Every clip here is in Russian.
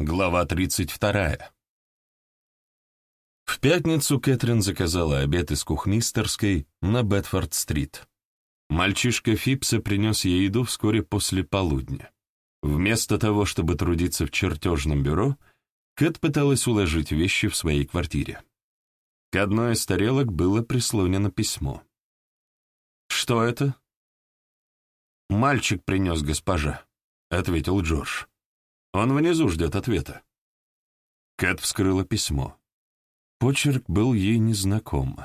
Глава 32. В пятницу Кэтрин заказала обед из кухмистерской на Бетфорд-стрит. Мальчишка Фипса принес ей еду вскоре после полудня. Вместо того, чтобы трудиться в чертежном бюро, Кэт пыталась уложить вещи в своей квартире. К одной из тарелок было прислонено письмо. «Что это?» «Мальчик принес госпожа», — ответил Джордж. Он внизу ждет ответа. Кэт вскрыла письмо. Почерк был ей незнаком.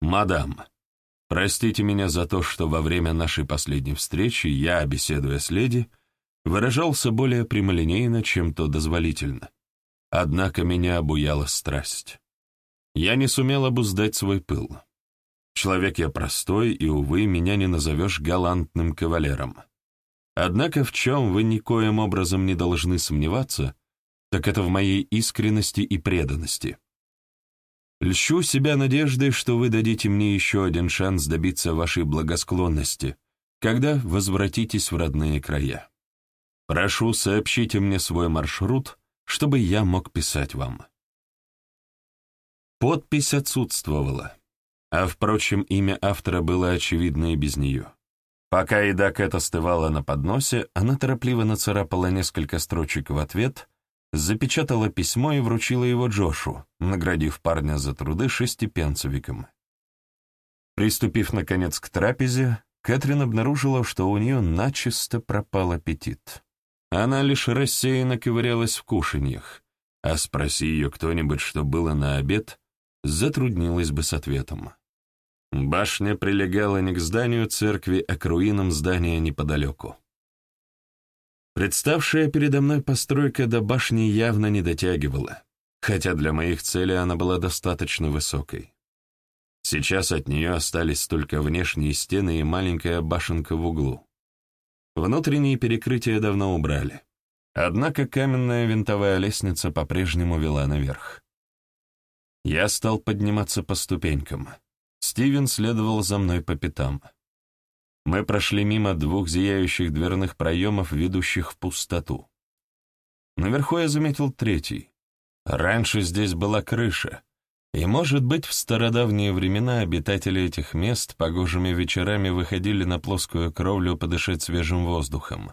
«Мадам, простите меня за то, что во время нашей последней встречи я, беседуя с леди, выражался более прямолинейно, чем то дозволительно. Однако меня обуяла страсть. Я не сумел обуздать свой пыл. Человек я простой, и, увы, меня не назовешь галантным кавалером. Однако в чем вы никоим образом не должны сомневаться, так это в моей искренности и преданности. Льщу себя надеждой, что вы дадите мне еще один шанс добиться вашей благосклонности, когда возвратитесь в родные края. Прошу, сообщите мне свой маршрут, чтобы я мог писать вам. Подпись отсутствовала, а, впрочем, имя автора было очевидно и без нее. Пока еда Кэт остывала на подносе, она торопливо нацарапала несколько строчек в ответ, запечатала письмо и вручила его Джошу, наградив парня за труды шестипенцевиком. Приступив, наконец, к трапезе, Кэтрин обнаружила, что у нее начисто пропал аппетит. Она лишь рассеянно ковырялась в кушаньях, а спроси ее кто-нибудь, что было на обед, затруднилась бы с ответом. Башня прилегала не к зданию церкви, а к руинам здания неподалеку. Представшая передо мной постройка до башни явно не дотягивала, хотя для моих целей она была достаточно высокой. Сейчас от нее остались только внешние стены и маленькая башенка в углу. Внутренние перекрытия давно убрали. Однако каменная винтовая лестница по-прежнему вела наверх. Я стал подниматься по ступенькам — Стивен следовал за мной по пятам. Мы прошли мимо двух зияющих дверных проемов, ведущих в пустоту. Наверху я заметил третий. Раньше здесь была крыша, и, может быть, в стародавние времена обитатели этих мест погожими вечерами выходили на плоскую кровлю подышать свежим воздухом.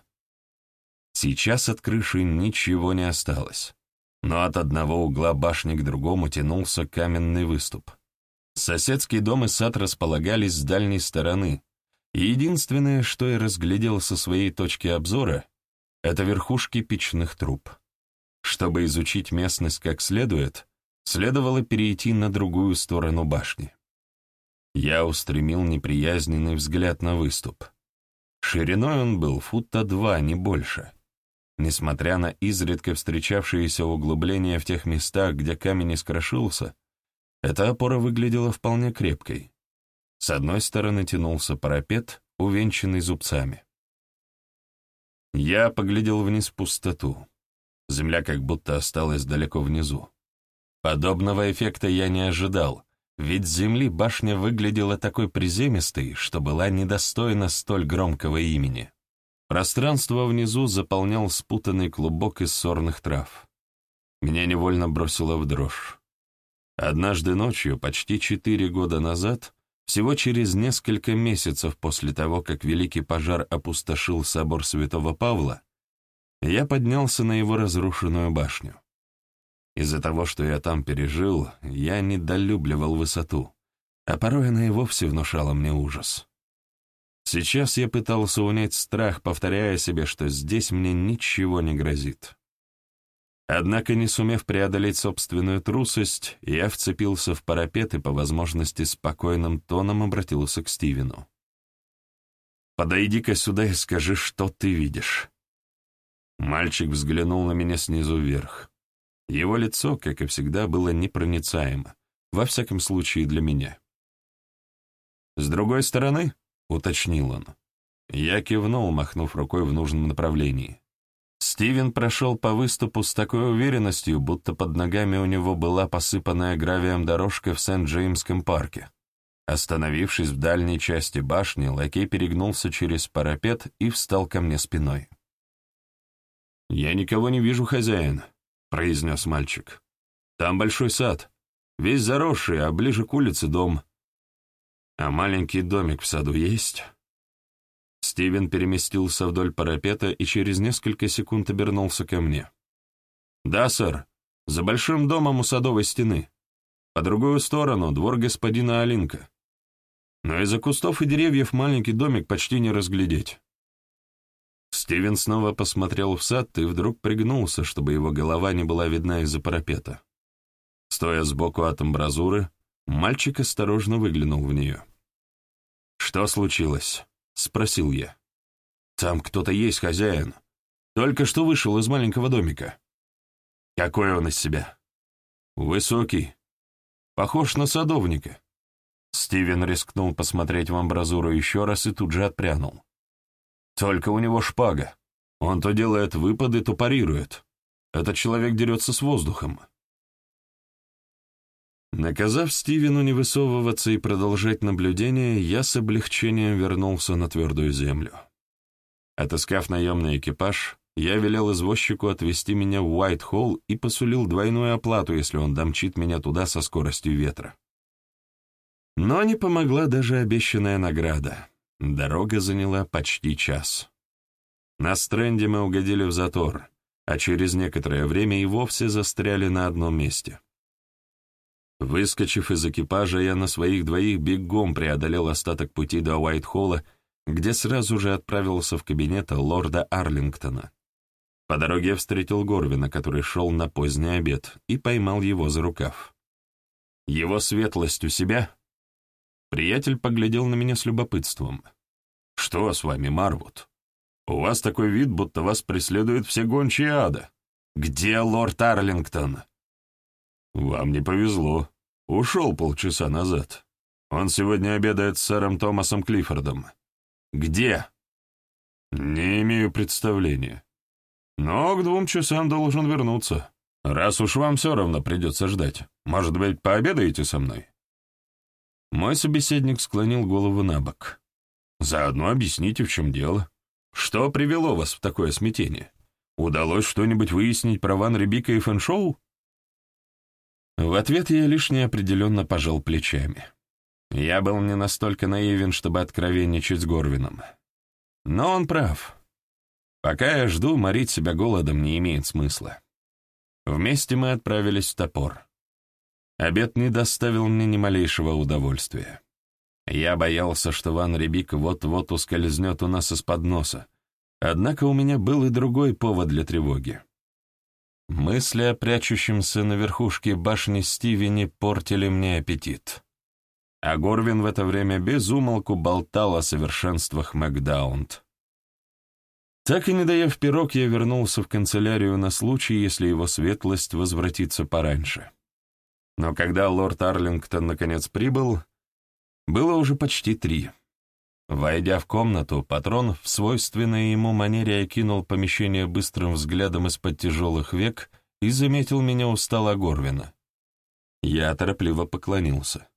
Сейчас от крыши ничего не осталось, но от одного угла башни к другому тянулся каменный выступ. Соседский дом и сад располагались с дальней стороны, и единственное, что я разглядел со своей точки обзора, это верхушки печных труб. Чтобы изучить местность как следует, следовало перейти на другую сторону башни. Я устремил неприязненный взгляд на выступ. Шириной он был фута два, не больше. Несмотря на изредка встречавшиеся углубления в тех местах, где камень искрошился, эта опора выглядела вполне крепкой. С одной стороны тянулся парапет, увенчанный зубцами. Я поглядел вниз в пустоту. Земля как будто осталась далеко внизу. Подобного эффекта я не ожидал, ведь с земли башня выглядела такой приземистой, что была недостойна столь громкого имени. Пространство внизу заполнял спутанный клубок из сорных трав. Меня невольно бросило в дрожь. Однажды ночью, почти четыре года назад, всего через несколько месяцев после того, как Великий пожар опустошил собор святого Павла, я поднялся на его разрушенную башню. Из-за того, что я там пережил, я недолюбливал высоту, а порой она и вовсе внушала мне ужас. Сейчас я пытался унять страх, повторяя себе, что здесь мне ничего не грозит. Однако, не сумев преодолеть собственную трусость, я вцепился в парапет и по возможности спокойным тоном обратился к Стивену. «Подойди-ка сюда и скажи, что ты видишь». Мальчик взглянул на меня снизу вверх. Его лицо, как и всегда, было непроницаемо, во всяком случае для меня. «С другой стороны?» — уточнил он. Я кивнул, махнув рукой в нужном направлении. Стивен прошел по выступу с такой уверенностью, будто под ногами у него была посыпанная гравием дорожка в Сент-Джеймском парке. Остановившись в дальней части башни, лакей перегнулся через парапет и встал ко мне спиной. «Я никого не вижу, хозяин», произнес мальчик. «Там большой сад, весь заросший, а ближе к улице дом. А маленький домик в саду есть?» Стивен переместился вдоль парапета и через несколько секунд обернулся ко мне. «Да, сэр, за большим домом у садовой стены. По другую сторону — двор господина Алинка. Но из-за кустов и деревьев маленький домик почти не разглядеть». Стивен снова посмотрел в сад и вдруг пригнулся, чтобы его голова не была видна из-за парапета. Стоя сбоку от амбразуры, мальчик осторожно выглянул в нее. «Что случилось?» — спросил я. «Там кто-то есть, хозяин. Только что вышел из маленького домика». «Какой он из себя?» «Высокий. Похож на садовника». Стивен рискнул посмотреть в амбразуру еще раз и тут же отпрянул. «Только у него шпага. Он то делает выпады, то парирует. Этот человек дерется с воздухом». Наказав Стивену не высовываться и продолжать наблюдение, я с облегчением вернулся на твердую землю. Отыскав наемный экипаж, я велел извозчику отвезти меня в Уайт-Холл и посулил двойную оплату, если он домчит меня туда со скоростью ветра. Но не помогла даже обещанная награда. Дорога заняла почти час. На стренде мы угодили в затор, а через некоторое время и вовсе застряли на одном месте. Выскочив из экипажа, я на своих двоих бегом преодолел остаток пути до Уайт-Холла, где сразу же отправился в кабинет лорда Арлингтона. По дороге я встретил Горвина, который шел на поздний обед, и поймал его за рукав. «Его светлость у себя?» Приятель поглядел на меня с любопытством. «Что с вами, Марвуд? У вас такой вид, будто вас преследуют все гончие ада. Где лорд Арлингтон?» «Вам не повезло. Ушел полчаса назад. Он сегодня обедает с сэром Томасом Клиффордом». «Где?» «Не имею представления. Но к двум часам должен вернуться. Раз уж вам все равно придется ждать, может быть, пообедаете со мной?» Мой собеседник склонил голову на бок. «Заодно объясните, в чем дело. Что привело вас в такое смятение? Удалось что-нибудь выяснить про Ван Рибика и Фэншоу?» В ответ я лишь неопределенно пожал плечами. Я был не настолько наивен, чтобы откровенничать с Горвином. Но он прав. Пока я жду, морить себя голодом не имеет смысла. Вместе мы отправились в топор. Обед не доставил мне ни малейшего удовольствия. Я боялся, что Ван Рибик вот-вот ускользнет у нас из-под носа. Однако у меня был и другой повод для тревоги. Мысли о прячущемся на верхушке башни Стивене портили мне аппетит. А Горвин в это время безумолку болтал о совершенствах Макдаунд. Так и не доев пирог, я вернулся в канцелярию на случай, если его светлость возвратится пораньше. Но когда лорд Арлингтон наконец прибыл, было уже почти три. Войдя в комнату, патрон в свойственной ему манере окинул помещение быстрым взглядом из-под тяжелых век и заметил меня устало Горвина. Я торопливо поклонился.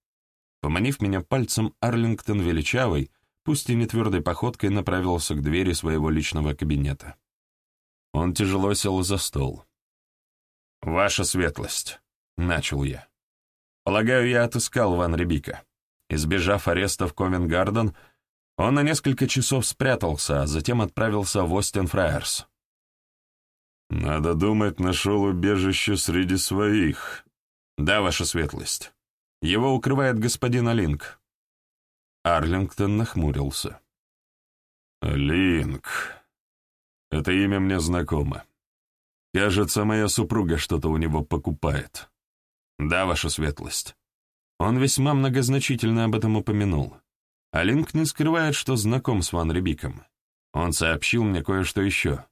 Поманив меня пальцем, Арлингтон величавый, пусть и не твердой походкой, направился к двери своего личного кабинета. Он тяжело сел за стол. «Ваша светлость», — начал я. «Полагаю, я отыскал Ван Рибика. Избежав ареста в Ковенгарден, он на несколько часов спрятался, а затем отправился в Остен-Фраерс. «Надо думать, нашел убежище среди своих». «Да, ваша светлость. Его укрывает господин Алинг». Арлингтон нахмурился. «Линк. Это имя мне знакомо. Кажется, моя супруга что-то у него покупает». «Да, ваша светлость». Он весьма многозначительно об этом упомянул. А не скрывает, что знаком с Ван Рибиком. Он сообщил мне кое-что еще.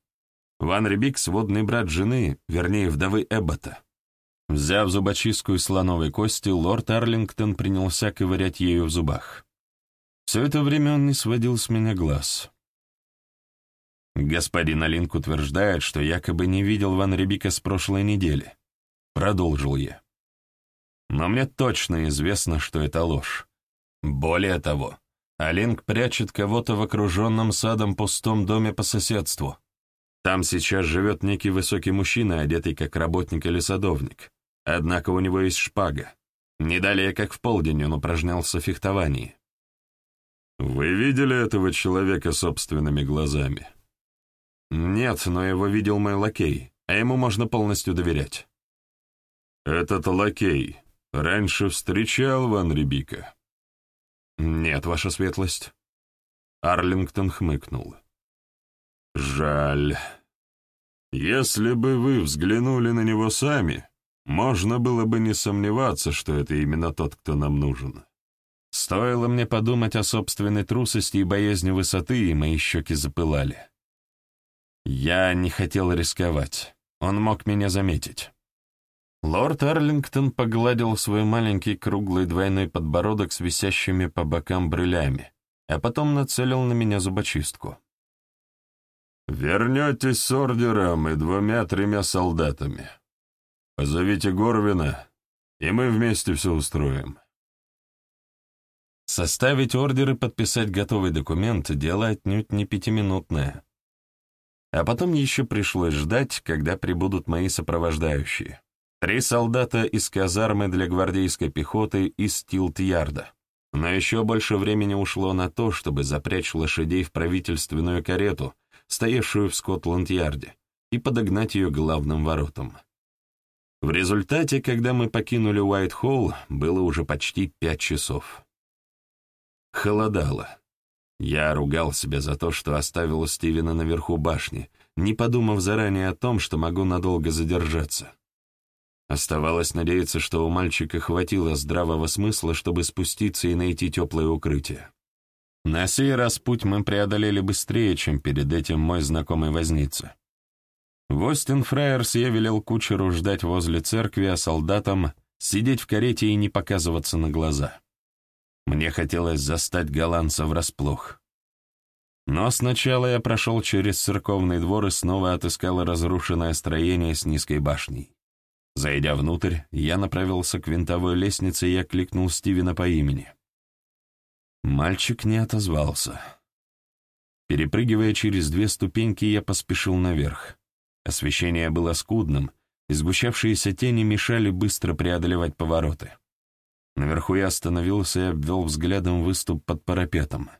Ван Рибик — сводный брат жены, вернее, вдовы Эббота. Взяв зубочистку из слоновой кости, лорд Арлингтон принялся ковырять ею в зубах. Все это время он не сводил с меня глаз. Господин Алинк утверждает, что якобы не видел Ван Рибика с прошлой недели. Продолжил я. Но мне точно известно, что это ложь. Более того, Алинг прячет кого-то в окруженном садом пустом доме по соседству. Там сейчас живет некий высокий мужчина, одетый как работник или садовник. Однако у него есть шпага. Не далее, как в полдень, он упражнялся в фехтовании. «Вы видели этого человека собственными глазами?» «Нет, но его видел мой лакей, а ему можно полностью доверять». «Этот лакей раньше встречал Ван Рибика?» «Нет, ваша светлость». Арлингтон хмыкнул. «Жаль. Если бы вы взглянули на него сами, можно было бы не сомневаться, что это именно тот, кто нам нужен». Стоило мне подумать о собственной трусости и боязни высоты, и мои щеки запылали. Я не хотел рисковать. Он мог меня заметить. Лорд Арлингтон погладил свой маленький круглый двойной подбородок с висящими по бокам брылями, а потом нацелил на меня зубочистку. «Вернетесь с ордером и двумя-тремя солдатами. Позовите Горвина, и мы вместе все устроим». Составить ордер и подписать готовый документ — дело отнюдь не пятиминутное. А потом еще пришлось ждать, когда прибудут мои сопровождающие. Три солдата из казармы для гвардейской пехоты из Тилт-Ярда. Но еще больше времени ушло на то, чтобы запрячь лошадей в правительственную карету, стоявшую в Скотланд-Ярде, и подогнать ее главным воротам. В результате, когда мы покинули Уайт-Холл, было уже почти пять часов. Холодало. Я ругал себя за то, что оставил Стивена наверху башни, не подумав заранее о том, что могу надолго задержаться. Оставалось надеяться, что у мальчика хватило здравого смысла, чтобы спуститься и найти теплое укрытие. На сей раз путь мы преодолели быстрее, чем перед этим мой знакомый возница. В Остин-Фраерс я велел кучеру ждать возле церкви, а солдатам сидеть в карете и не показываться на глаза. Мне хотелось застать голландца врасплох. Но сначала я прошел через церковный двор и снова отыскал разрушенное строение с низкой башней. Зайдя внутрь, я направился к винтовой лестнице и окликнул Стивена по имени. Мальчик не отозвался. Перепрыгивая через две ступеньки, я поспешил наверх. Освещение было скудным, и сгущавшиеся тени мешали быстро преодолевать повороты. Наверху я остановился и обвел взглядом выступ под парапетом.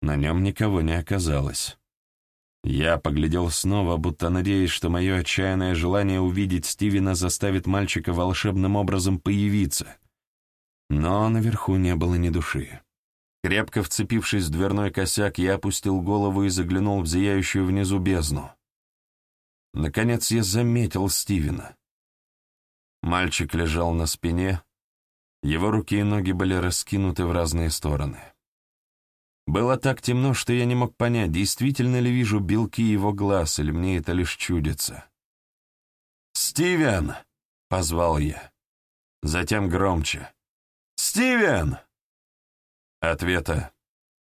На нем никого не оказалось. Я поглядел снова, будто надеясь, что мое отчаянное желание увидеть Стивена заставит мальчика волшебным образом появиться. Но наверху не было ни души. Крепко вцепившись в дверной косяк, я опустил голову и заглянул в зияющую внизу бездну. Наконец я заметил Стивена. Мальчик лежал на спине, его руки и ноги были раскинуты в разные стороны. Было так темно, что я не мог понять, действительно ли вижу белки его глаз, или мне это лишь чудится. «Стивен!» — позвал я. Затем громче. «Стивен!» Ответа